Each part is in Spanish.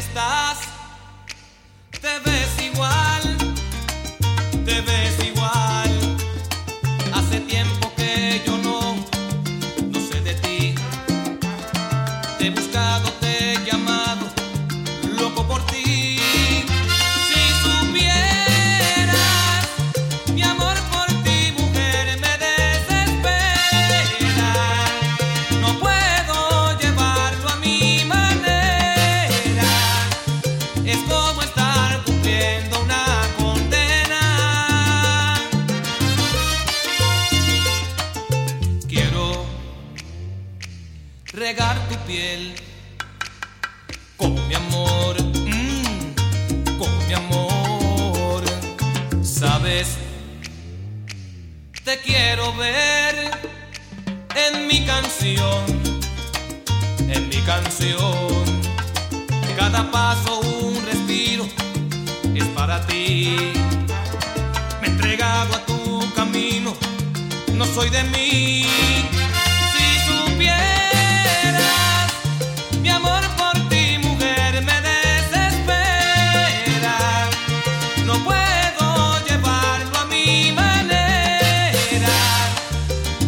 estás. Te ves igual, te ves con mi amor, mm, con mi amor. Sabes, te quiero ver en mi canción, en mi canción. Cada paso un respiro es para ti. Me he entregado a tu camino, no soy de mí.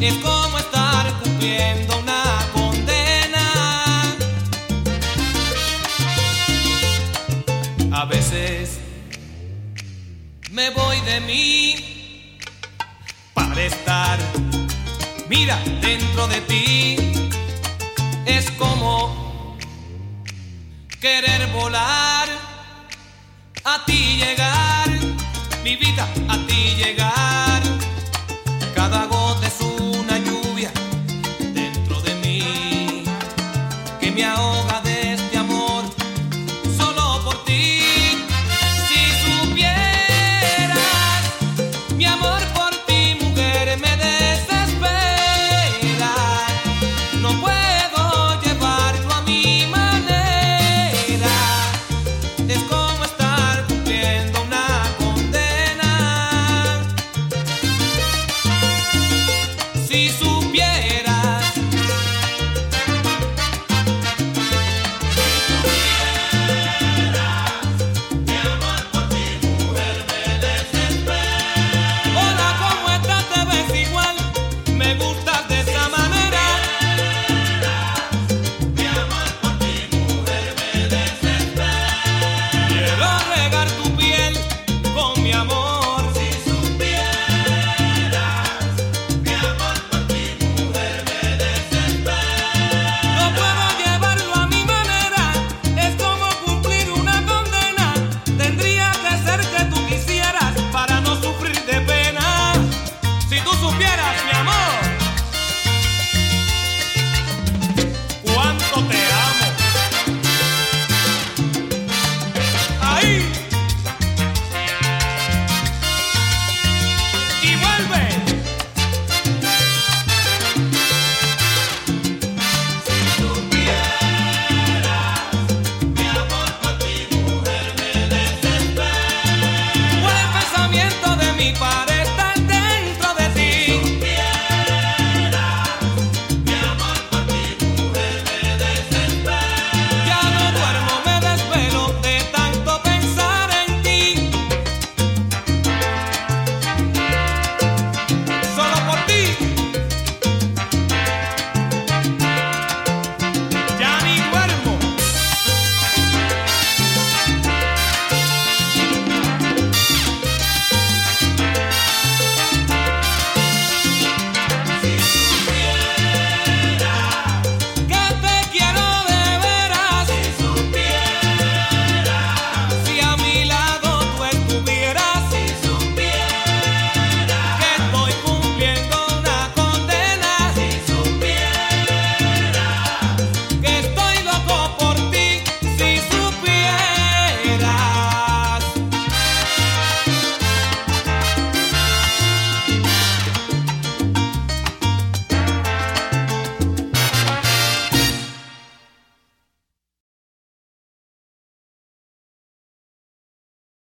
Es como estar cumpliendo una condena. A veces me voy de mí para estar, mira, dentro de ti. Es como querer volar, a ti llegar, mi vida, a ti llegar.